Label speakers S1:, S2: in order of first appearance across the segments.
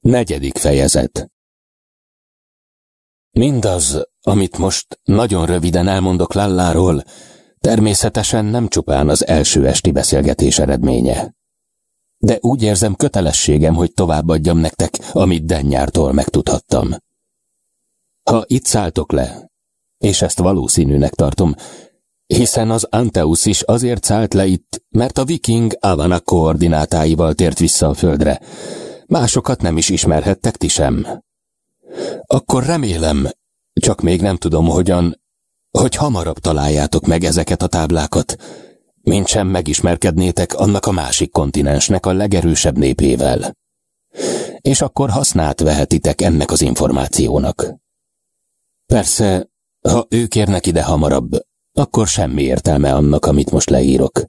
S1: Negyedik fejezet Mindaz, amit most nagyon röviden elmondok Lalláról, természetesen nem csupán az első esti beszélgetés eredménye. De úgy érzem kötelességem, hogy továbbadjam nektek, amit Dennyártól megtudhattam. Ha itt szálltok le, és ezt valószínűnek tartom, hiszen az Anteus is azért szállt le itt, mert a viking Avana koordinátáival tért vissza a földre. Másokat nem is ismerhettek ti sem. Akkor remélem, csak még nem tudom hogyan, hogy hamarabb találjátok meg ezeket a táblákat, mint sem megismerkednétek annak a másik kontinensnek a legerősebb népével. És akkor hasznát vehetitek ennek az információnak. Persze, ha ők érnek ide hamarabb, akkor semmi értelme annak, amit most leírok.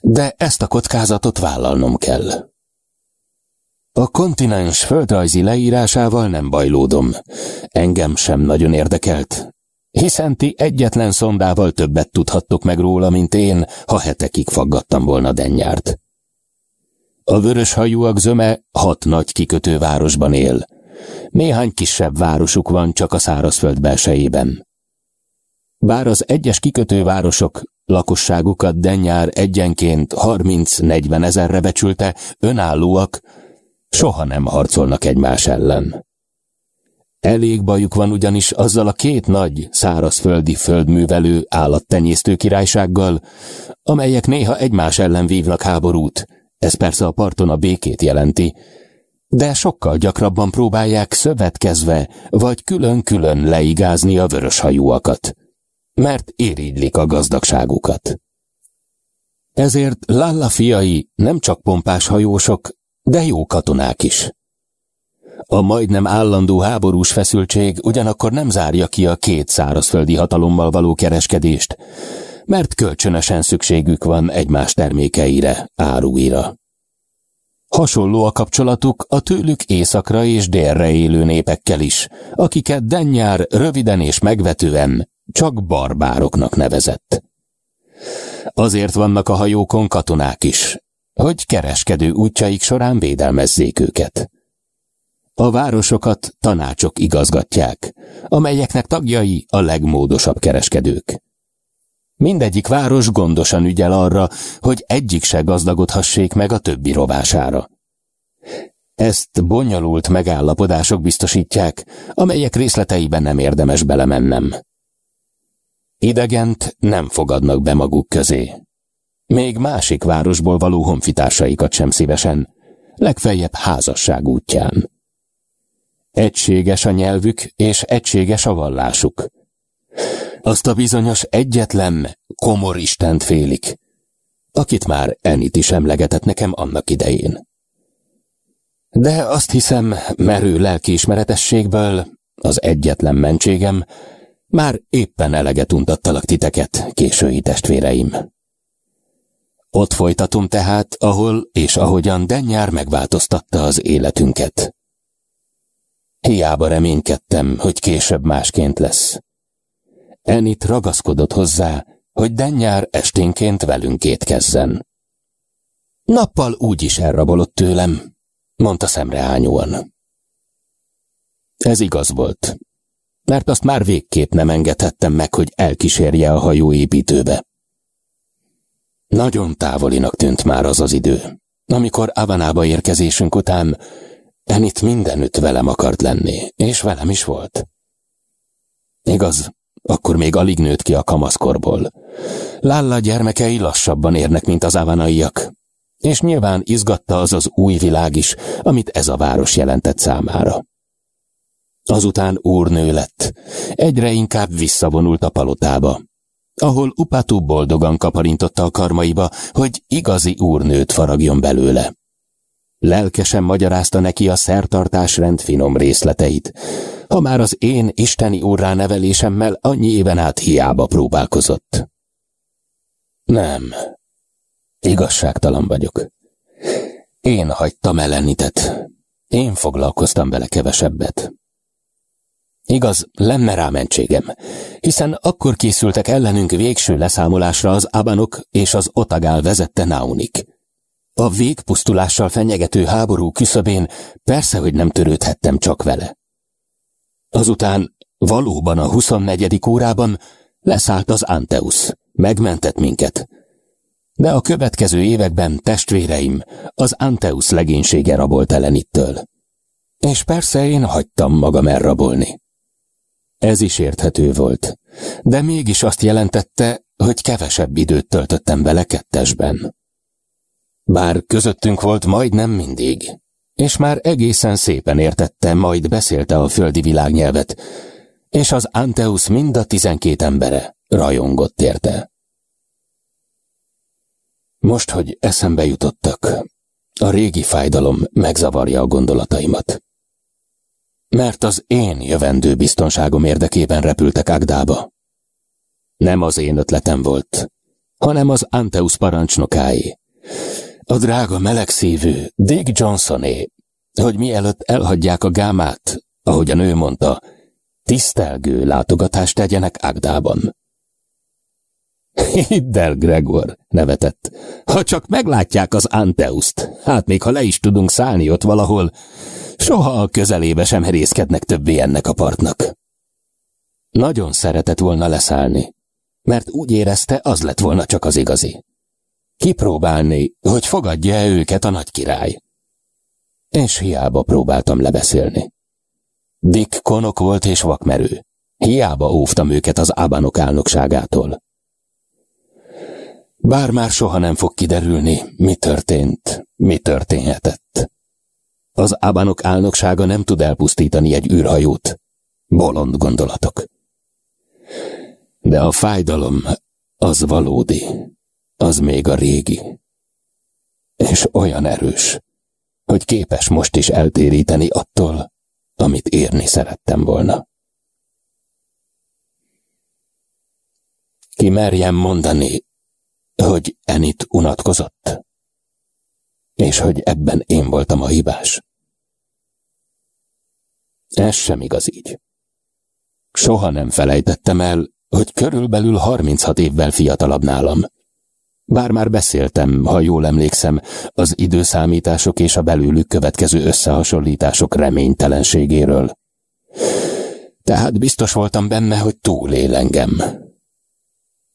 S1: De ezt a kockázatot vállalnom kell. A kontinens földrajzi leírásával nem bajlódom. Engem sem nagyon érdekelt, hiszen ti egyetlen szondával többet tudhattok meg róla, mint én, ha hetekig faggattam volna dennyárt. A vörös hajúak zöme hat nagy kikötővárosban él. Néhány kisebb városuk van csak a szárazföld belsejében. Bár az egyes kikötővárosok lakosságukat dennyár egyenként 30-40 ezerre becsülte, önállóak, soha nem harcolnak egymás ellen. Elég bajuk van ugyanis azzal a két nagy, szárazföldi földművelő állattenyésztő királysággal, amelyek néha egymás ellen vívnak háborút, ez persze a parton a békét jelenti, de sokkal gyakrabban próbálják szövetkezve vagy külön-külön leigázni a vöröshajúakat mert irigylik a gazdagságukat. Ezért Lalla fiai nem csak pompás hajósok, de jó katonák is. A majdnem állandó háborús feszültség ugyanakkor nem zárja ki a két szárazföldi hatalommal való kereskedést, mert kölcsönösen szükségük van egymás termékeire, áruira. Hasonló a kapcsolatuk a tőlük északra és délre élő népekkel is, akiket Dennyár röviden és megvetően csak barbároknak nevezett. Azért vannak a hajókon katonák is, hogy kereskedő útjaik során védelmezzék őket. A városokat tanácsok igazgatják, amelyeknek tagjai a legmódosabb kereskedők. Mindegyik város gondosan ügyel arra, hogy egyik se gazdagodhassék meg a többi rovására. Ezt bonyolult megállapodások biztosítják, amelyek részleteiben nem érdemes belemennem. Idegent nem fogadnak be maguk közé. Még másik városból való honfitársaikat sem szívesen, legfeljebb házasság útján. Egységes a nyelvük és egységes a vallásuk. Azt a bizonyos egyetlen, komor Istent félik, akit már Enit is emlegetett nekem annak idején. De azt hiszem, merő lelkiismeretességből, az egyetlen mentségem, már éppen eleget untattalak titeket, késői testvéreim. Ott folytatom tehát, ahol és ahogyan Dennyár megváltoztatta az életünket. Hiába reménykedtem, hogy később másként lesz. Enit ragaszkodott hozzá, hogy Dennyár esténként velünk étkezzen. Nappal úgy is elrabolott tőlem, mondta szemreányúan. Ez igaz volt, mert azt már végképp nem engedhettem meg, hogy elkísérje a hajóépítőbe. Nagyon távolinak tűnt már az az idő, amikor Avanába érkezésünk után Enit mindenütt velem akart lenni, és velem is volt. Igaz, akkor még alig nőtt ki a kamaszkorból. Lalla gyermekei lassabban érnek, mint az avanaiak, és nyilván izgatta az az új világ is, amit ez a város jelentett számára. Azután úrnő lett. Egyre inkább visszavonult a palotába, ahol Upatu boldogan kaparintotta a karmaiba, hogy igazi úrnőt faragjon belőle. Lelkesen magyarázta neki a szertartásrend finom részleteit, ha már az én isteni úrrá nevelésemmel annyi éven át hiába próbálkozott. Nem, igazságtalan vagyok. Én hagytam ellenitet. Én foglalkoztam vele kevesebbet. Igaz, lenne rá mentségem, hiszen akkor készültek ellenünk végső leszámolásra az Abanok és az Otagál vezette Naunik. A végpusztulással fenyegető háború küszöbén persze, hogy nem törődhettem csak vele. Azután valóban a 24. órában leszállt az Anteus, megmentett minket. De a következő években testvéreim az Anteus legénysége rabolt el Enittől. És persze én hagytam magam elrabolni. Ez is érthető volt, de mégis azt jelentette, hogy kevesebb időt töltöttem vele kettesben. Bár közöttünk volt majdnem mindig, és már egészen szépen értette, majd beszélte a földi világnyelvet, és az Anteus mind a tizenkét embere rajongott érte. Most, hogy eszembe jutottak, a régi fájdalom megzavarja a gondolataimat. Mert az én jövendő biztonságom érdekében repültek Agdába. Nem az én ötletem volt, hanem az Anteus parancsnokáé. A drága melegszívű Dick Johnsoné, hogy mielőtt elhagyják a gámát, ahogy a nő mondta, tisztelgő látogatást tegyenek Agdában. Hidd el, Gregor, nevetett. Ha csak meglátják az Anteuszt, hát még ha le is tudunk szállni ott valahol, soha a közelébe sem herészkednek többé ennek a partnak. Nagyon szeretett volna leszállni, mert úgy érezte, az lett volna csak az igazi. Kipróbálni, hogy fogadja-e őket a nagy király. És hiába próbáltam lebeszélni. Dick konok volt és vakmerő. Hiába óvtam őket az ábánok álnokságától. Bár már soha nem fog kiderülni, mi történt, mi történhetett. Az ábánok álnoksága nem tud elpusztítani egy űrhajót. Bolond gondolatok. De a fájdalom az valódi, az még a régi. És olyan erős, hogy képes most is eltéríteni attól, amit érni szerettem volna. Ki merjem mondani, hogy Enit unatkozott, és hogy ebben én voltam a hibás. Ez sem igaz így. Soha nem felejtettem el, hogy körülbelül 36 évvel fiatalabb nálam. Bár már beszéltem, ha jól emlékszem, az időszámítások és a belőlük következő összehasonlítások reménytelenségéről. Tehát biztos voltam benne, hogy túlél engem.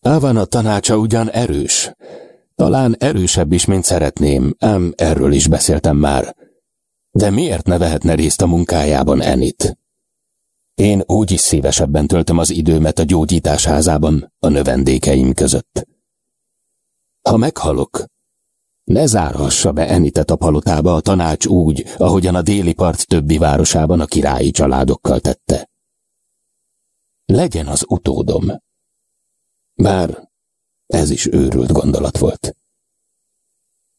S1: Áván a tanácsa ugyan erős, talán erősebb is, mint szeretném, ám erről is beszéltem már. De miért ne vehetne részt a munkájában Enit? Én úgy is szívesebben töltöm az időmet a gyógyítás házában, a növendékeim között. Ha meghalok, ne zárhassa be Enitet a palotába a tanács úgy, ahogyan a déli part többi városában a királyi családokkal tette. Legyen az utódom. Bár ez is őrült gondolat volt.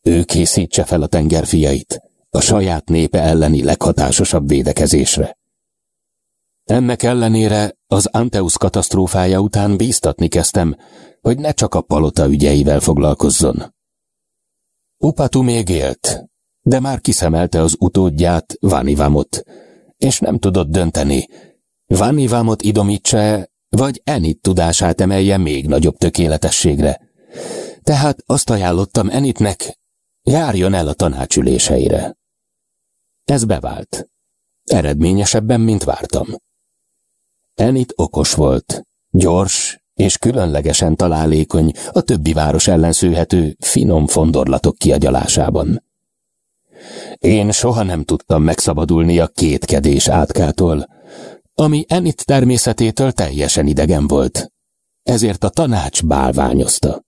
S1: Ő készítse fel a tengerfiait a saját népe elleni leghatásosabb védekezésre. Ennek ellenére az Anteus katasztrófája után bíztatni kezdtem, hogy ne csak a palota ügyeivel foglalkozzon. Upatu még élt, de már kiszemelte az utódját, Vanivamot, és nem tudott dönteni, Vanivamot idomítse, vagy Enit tudását emelje még nagyobb tökéletességre. Tehát azt ajánlottam Enitnek, járjon el a tanácsüléseire. Ez bevált. Eredményesebben, mint vártam. Enit okos volt, gyors és különlegesen találékony a többi város ellen szőhető finom fondorlatok kiagyalásában. Én soha nem tudtam megszabadulni a kétkedés átkától, ami Enit természetétől teljesen idegen volt. Ezért a tanács bálványozta.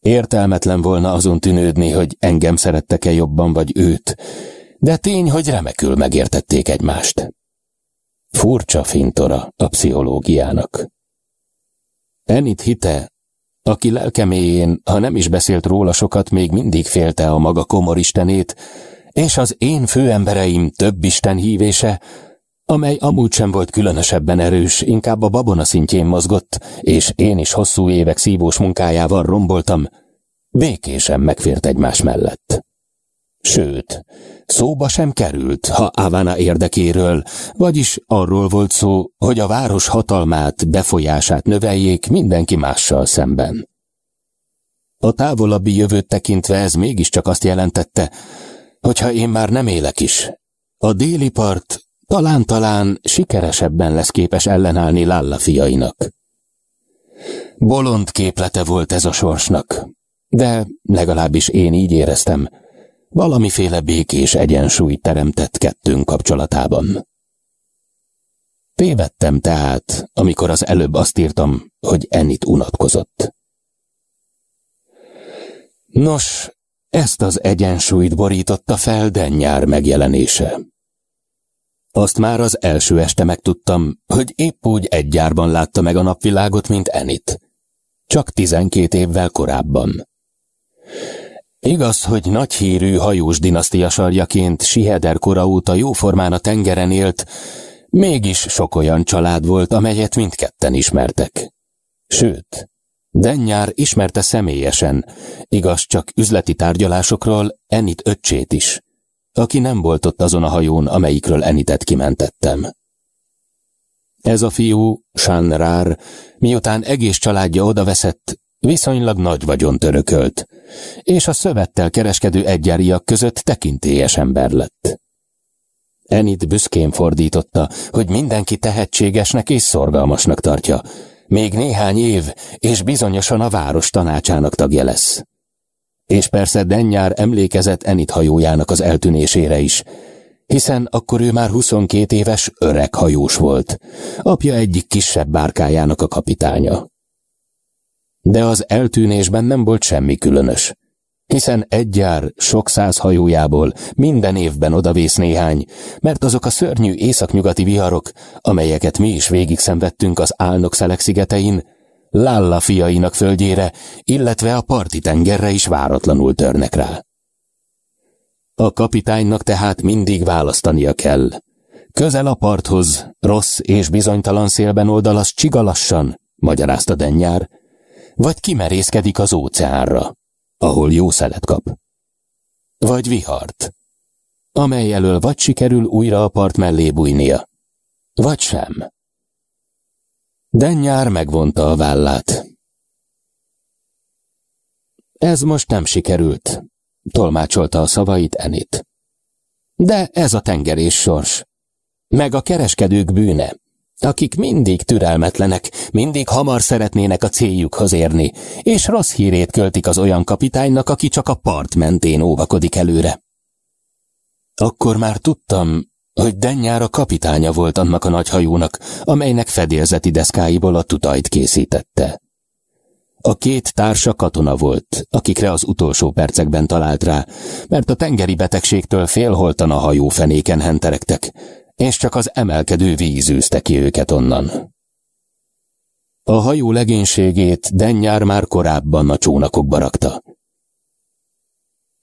S1: Értelmetlen volna azon tűnődni, hogy engem szerettek-e jobban vagy őt, de tény, hogy remekül megértették egymást. Furcsa fintora a pszichológiának. Enit hite, aki lelkeméjén, ha nem is beszélt róla sokat, még mindig félte a maga komoristenét, és az én főembereim több isten hívése, amely amúgy sem volt különösebben erős, inkább a babona szintjén mozgott, és én is hosszú évek szívós munkájával romboltam, békésen megfért egymás mellett. Sőt, szóba sem került, ha Avana érdekéről, vagyis arról volt szó, hogy a város hatalmát, befolyását növeljék mindenki mással szemben. A távolabbi jövőt tekintve ez mégiscsak azt jelentette, hogyha én már nem élek is. A déli part talán-talán sikeresebben lesz képes ellenállni Lalla fiainak. Bolond képlete volt ez a sorsnak, de legalábbis én így éreztem, valamiféle békés egyensúly teremtett kettőnk kapcsolatában. Tévedtem tehát, amikor az előbb azt írtam, hogy Enit unatkozott. Nos, ezt az egyensúlyt borította fel Dennyár megjelenése. Azt már az első este megtudtam, hogy épp úgy egy gyárban látta meg a napvilágot, mint Enit. Csak tizenkét évvel korábban. Igaz, hogy nagy hírű hajós dinasztia sarjaként Siheder kora óta jóformán a tengeren élt, mégis sok olyan család volt, amelyet mindketten ismertek. Sőt, Dennyár ismerte személyesen, igaz csak üzleti tárgyalásokról Enit öccsét is, aki nem volt ott azon a hajón, amelyikről Enitet kimentettem. Ez a fiú, Rár, miután egész családja odaveszett, viszonylag nagy vagyon törökölt, és a szövettel kereskedő egyáriak között tekintélyes ember lett. Enit büszkén fordította, hogy mindenki tehetségesnek és szorgalmasnak tartja, még néhány év, és bizonyosan a város tanácsának tagja lesz. És persze Dennyár emlékezett Enit hajójának az eltűnésére is, hiszen akkor ő már 22 éves öreg hajós volt, apja egyik kisebb bárkájának a kapitánya. De az eltűnésben nem volt semmi különös, hiszen egy gyár sok száz hajójából minden évben odavész néhány, mert azok a szörnyű északnyugati viharok, amelyeket mi is végig szenvedtünk az álnok szelek szigetein, Lalla fiainak földjére, illetve a parti tengerre is váratlanul törnek rá. A kapitánynak tehát mindig választania kell. Közel a parthoz, rossz és bizonytalan szélben oldalasz csigalassan, magyarázta Dennyár, vagy kimerészkedik az óceánra, ahol jó szelet kap. Vagy vihart, amely elől vagy sikerül újra a part mellé bújnia, vagy sem. Dennyár megvonta a vállát. Ez most nem sikerült, tolmácsolta a szavait Enit. De ez a tengerés sors. Meg a kereskedők bűne, akik mindig türelmetlenek, mindig hamar szeretnének a céljukhoz érni, és rossz hírét költik az olyan kapitánynak, aki csak a part mentén óvakodik előre. Akkor már tudtam, hogy Dennyár a kapitánya volt annak a nagy hajónak, amelynek fedélzeti deszkáiból a tutajt készítette. A két társa katona volt, akikre az utolsó percekben talált rá, mert a tengeri betegségtől félholtan a hajó fenéken henterektek, és csak az emelkedő víz űzte ki őket onnan. A hajó legénységét Dennyár már korábban a csónakokba rakta.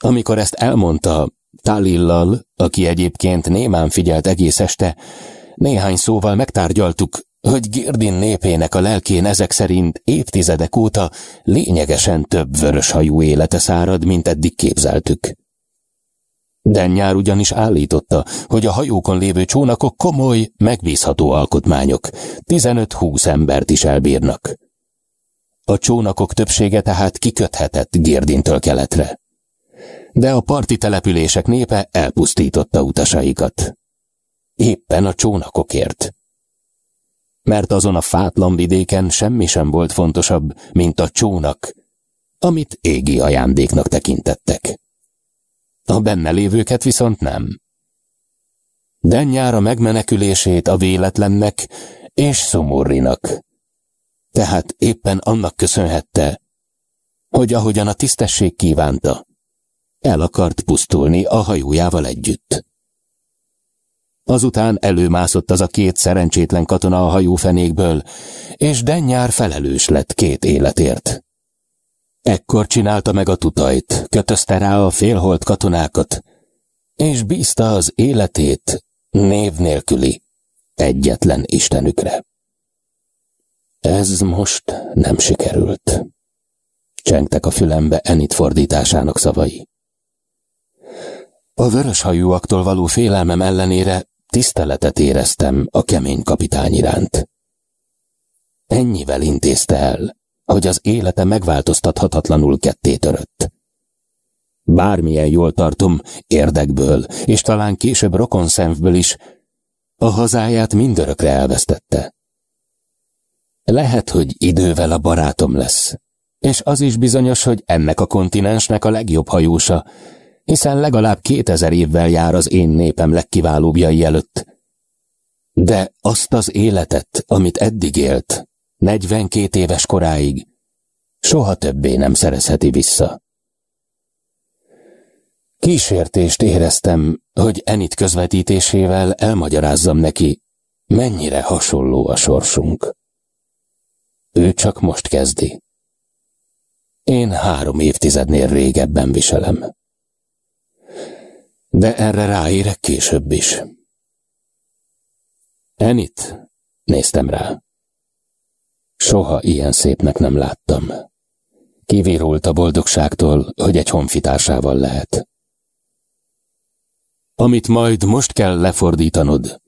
S1: Amikor ezt elmondta, Talillal, aki egyébként némán figyelt egész este, néhány szóval megtárgyaltuk, hogy Girdin népének a lelkén ezek szerint évtizedek óta lényegesen több vöröshajú élete szárad, mint eddig képzeltük. Dennyár ugyanis állította, hogy a hajókon lévő csónakok komoly, megbízható alkotmányok, 15-20 embert is elbírnak. A csónakok többsége tehát kiköthetett Girdintől keletre. De a parti települések népe elpusztította utasaikat. Éppen a csónakokért mert azon a fátlan vidéken semmi sem volt fontosabb, mint a csónak, amit égi ajándéknak tekintettek. A benne lévőket viszont nem. Dennyára megmenekülését a véletlennek és szomorrinak. Tehát éppen annak köszönhette, hogy ahogyan a tisztesség kívánta, el akart pusztulni a hajójával együtt. Azután előmászott az a két szerencsétlen katona a hajófenékből, és Dennyár felelős lett két életért. Ekkor csinálta meg a tutajt, kötözte rá a félholt katonákat, és bízta az életét név nélküli egyetlen istenükre. Ez most nem sikerült. Csengtek a fülembe Enit fordításának szavai. A vörös hajúaktól való félelmem ellenére Tiszteletet éreztem a kemény kapitány iránt. Ennyivel intézte el, hogy az élete megváltoztathatatlanul ketté törött. Bármilyen jól tartom, érdekből, és talán később rokonszemvből is, a hazáját mindörökre elvesztette. Lehet, hogy idővel a barátom lesz, és az is bizonyos, hogy ennek a kontinensnek a legjobb hajósa, hiszen legalább kétezer évvel jár az én népem legkiválóbbjai előtt. De azt az életet, amit eddig élt, negyvenkét éves koráig, soha többé nem szerezheti vissza. Kísértést éreztem, hogy Enit közvetítésével elmagyarázzam neki, mennyire hasonló a sorsunk. Ő csak most kezdi. Én három évtizednél régebben viselem. De erre ráérek később is. Enit, néztem rá. Soha ilyen szépnek nem láttam. Kivirult a boldogságtól, hogy egy honfitársával lehet. Amit majd most kell lefordítanod,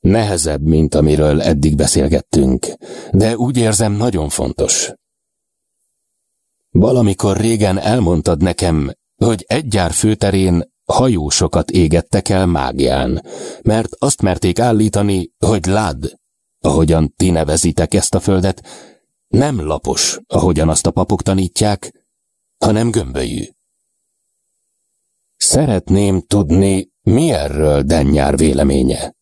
S1: nehezebb, mint amiről eddig beszélgettünk, de úgy érzem nagyon fontos. Valamikor régen elmondtad nekem, hogy egy gyár főterén hajósokat égettek el mágián, mert azt merték állítani, hogy lád, ahogyan ti nevezitek ezt a földet, nem lapos, ahogyan azt a papok tanítják, hanem gömbölyű. Szeretném tudni, mi erről Dennyár véleménye.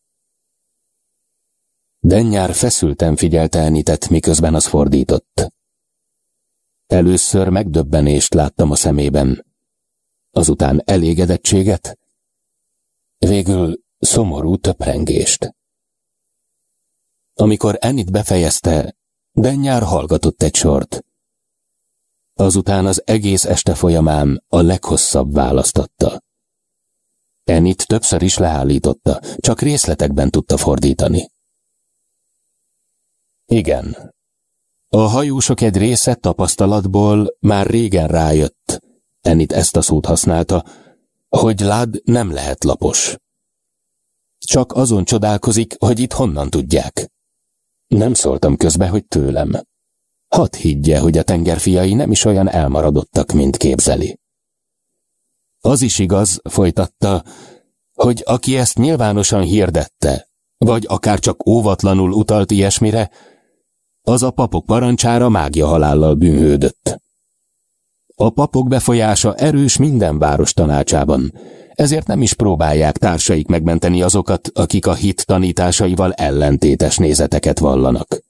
S1: Dennyár feszülten figyelte Enitet, miközben az fordított. Először megdöbbenést láttam a szemében, azután elégedettséget, végül szomorú töprengést. Amikor Enit befejezte, Dennyár hallgatott egy sort. Azután az egész este folyamán a leghosszabb választotta. Enit többször is leállította, csak részletekben tudta fordítani. Igen. A hajósok egy része tapasztalatból már régen rájött, Enit ezt a szót használta, hogy lád nem lehet lapos. Csak azon csodálkozik, hogy itt honnan tudják. Nem szóltam közbe, hogy tőlem. Hadd higgye, hogy a tengerfiai nem is olyan elmaradottak, mint képzeli. Az is igaz, folytatta, hogy aki ezt nyilvánosan hirdette, vagy akár csak óvatlanul utalt ilyesmire, az a papok parancsára mágia halállal bűnhődött. A papok befolyása erős minden város tanácsában, ezért nem is próbálják társaik megmenteni azokat, akik a hit tanításaival ellentétes nézeteket vallanak.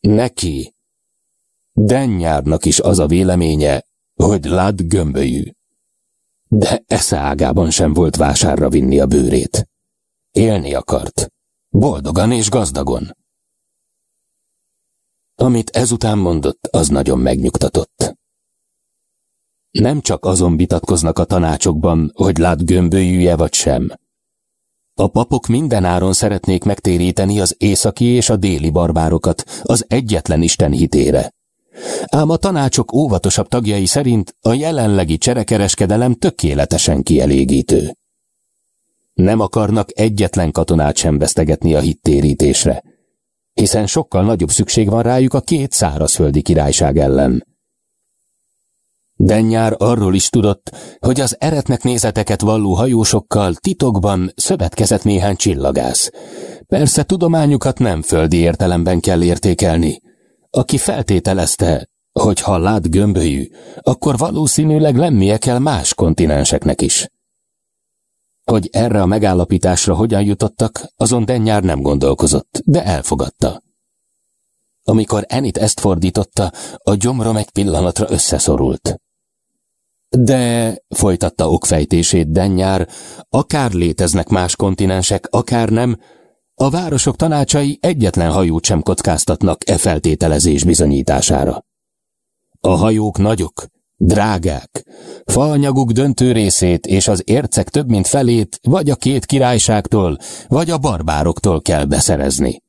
S1: Neki, Dennyárnak is az a véleménye, hogy lád gömbölyű. De esze ágában sem volt vásárra vinni a bőrét. Élni akart. Boldogan és gazdagon. Amit ezután mondott, az nagyon megnyugtatott. Nem csak azon vitatkoznak a tanácsokban, hogy lát gömbölyűje vagy sem. A papok mindenáron szeretnék megtéríteni az északi és a déli barbárokat az egyetlen Isten hitére. Ám a tanácsok óvatosabb tagjai szerint a jelenlegi cserekereskedelem tökéletesen kielégítő. Nem akarnak egyetlen katonát sem vesztegetni a hittérítésre, hiszen sokkal nagyobb szükség van rájuk a két szárazföldi királyság ellen. Dennyár arról is tudott, hogy az eretnek nézeteket valló hajósokkal titokban szövetkezett néhány csillagász. Persze tudományukat nem földi értelemben kell értékelni. Aki feltételezte, hogy ha lát gömbölyű, akkor valószínűleg lennie kell más kontinenseknek is. Hogy erre a megállapításra hogyan jutottak, azon Dennyár nem gondolkozott, de elfogadta. Amikor Enit ezt fordította, a gyomrom egy pillanatra összeszorult. De, folytatta okfejtését Dennyár, akár léteznek más kontinensek, akár nem, a városok tanácsai egyetlen hajót sem kockáztatnak e feltételezés bizonyítására. A hajók nagyok, drágák, faanyaguk döntő részét és az ércek több mint felét vagy a két királyságtól, vagy a barbároktól kell beszerezni.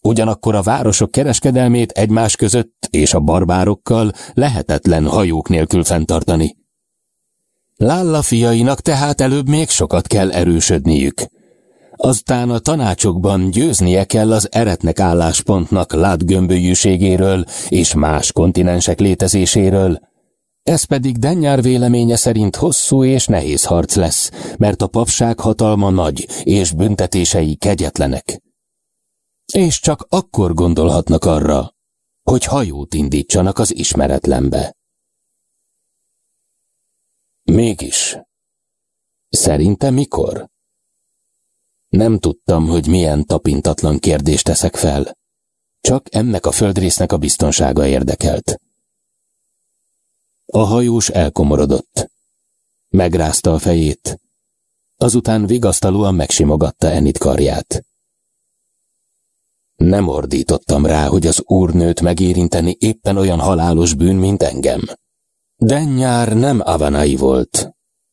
S1: Ugyanakkor a városok kereskedelmét egymás között és a barbárokkal lehetetlen hajók nélkül fenntartani. Lálla fiainak tehát előbb még sokat kell erősödniük. Aztán a tanácsokban győznie kell az eretnek álláspontnak látgömbölyűségéről és más kontinensek létezéséről, ez pedig Dennyár véleménye szerint hosszú és nehéz harc lesz, mert a papság hatalma nagy, és büntetései kegyetlenek. És csak akkor gondolhatnak arra, hogy hajót indítsanak az ismeretlenbe. Mégis, szerinte mikor? Nem tudtam, hogy milyen tapintatlan kérdést teszek fel. Csak ennek a földrésznek a biztonsága érdekelt. A hajós elkomorodott. Megrázta a fejét. Azután vigasztalóan megsimogatta Enit karját. Nem ordítottam rá, hogy az úrnőt megérinteni éppen olyan halálos bűn, mint engem. Dennyár nem Avanai volt,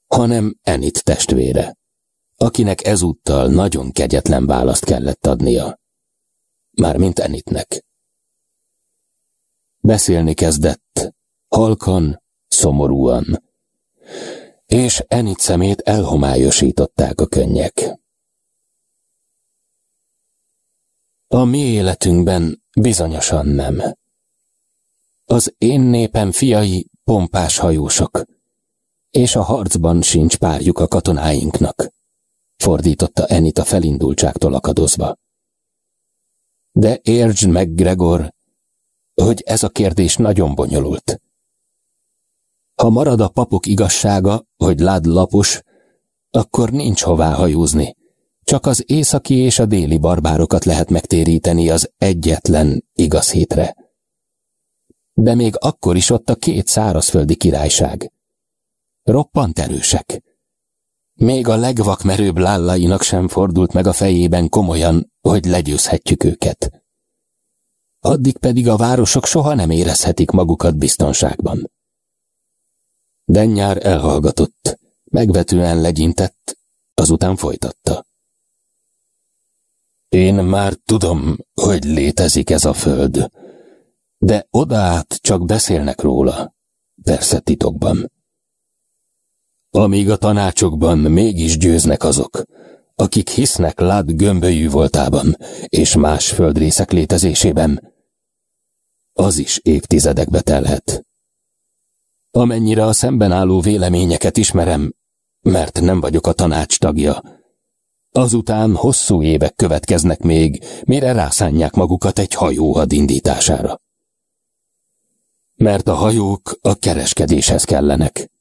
S1: hanem Enit testvére, akinek ezúttal nagyon kegyetlen választ kellett adnia. Mármint Enitnek. Beszélni kezdett, halkan, szomorúan, és Enit szemét elhomályosították a könnyek. A mi életünkben bizonyosan nem. Az én népem fiai pompás hajósok, és a harcban sincs párjuk a katonáinknak, fordította Enit a felindultságtól akadozva. De értsd meg, Gregor, hogy ez a kérdés nagyon bonyolult. Ha marad a papok igazsága, hogy lád lapos, akkor nincs hová hajózni. Csak az északi és a déli barbárokat lehet megtéríteni az egyetlen igaz hétre. De még akkor is ott a két szárazföldi királyság. Roppant erősek. Még a legvakmerőbb lállainak sem fordult meg a fejében komolyan, hogy legyőzhetjük őket. Addig pedig a városok soha nem érezhetik magukat biztonságban. Dennyár elhallgatott, megvetően legyintett, azután folytatta. Én már tudom, hogy létezik ez a föld, de odaát csak beszélnek róla, persze titokban. Amíg a tanácsokban mégis győznek azok, akik hisznek lát gömbölyű voltában és más földrészek létezésében, az is évtizedekbe telhet. Amennyire a szemben álló véleményeket ismerem, mert nem vagyok a tanács tagja. Azután hosszú évek következnek még, mire rászánják magukat egy hajóhad indítására. Mert a hajók a kereskedéshez kellenek.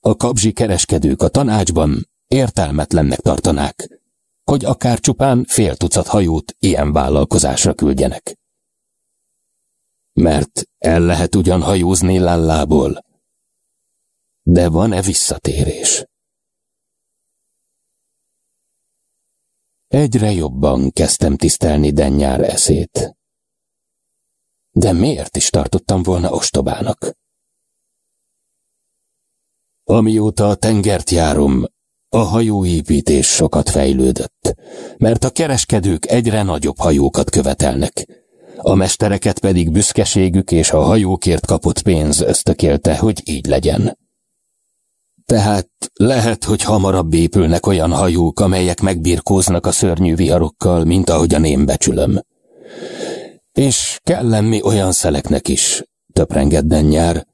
S1: A kabzsi kereskedők a tanácsban értelmetlennek tartanák, hogy akár csupán fél tucat hajót ilyen vállalkozásra küldjenek. Mert el lehet ugyan hajózni Lallából, de van-e visszatérés? Egyre jobban kezdtem tisztelni Dennyár eszét. De miért is tartottam volna ostobának? Amióta a tengert járom, a hajóépítés sokat fejlődött, mert a kereskedők egyre nagyobb hajókat követelnek, a mestereket pedig büszkeségük és a hajókért kapott pénz ösztökélte, hogy így legyen. Tehát lehet, hogy hamarabb épülnek olyan hajók, amelyek megbirkóznak a szörnyű viharokkal, mint ahogyan én becsülöm. És kell lenni olyan szeleknek is, töprengedden nyár,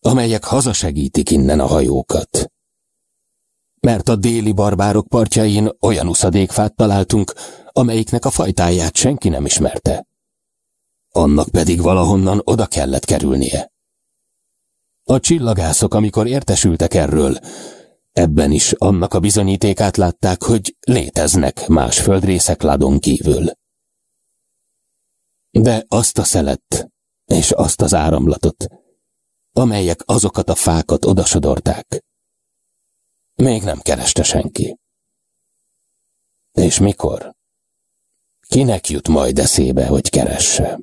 S1: amelyek hazasegítik innen a hajókat. Mert a déli barbárok partjain olyan uszadékfát találtunk, amelyiknek a fajtáját senki nem ismerte. Annak pedig valahonnan oda kellett kerülnie. A csillagászok, amikor értesültek erről, ebben is annak a bizonyítékát látták, hogy léteznek más földrészek Ladon kívül. De azt a szelet és azt az áramlatot, amelyek azokat a fákat odasodorták, még nem kereste senki. És mikor? Kinek jut majd eszébe, hogy keresse?